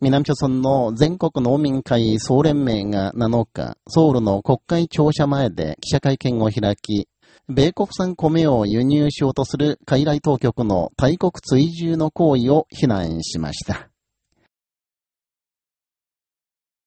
南朝村の全国農民会総連盟が7日、ソウルの国会庁舎前で記者会見を開き、米国産米を輸入しようとする海外当局の大国追従の行為を非難しました。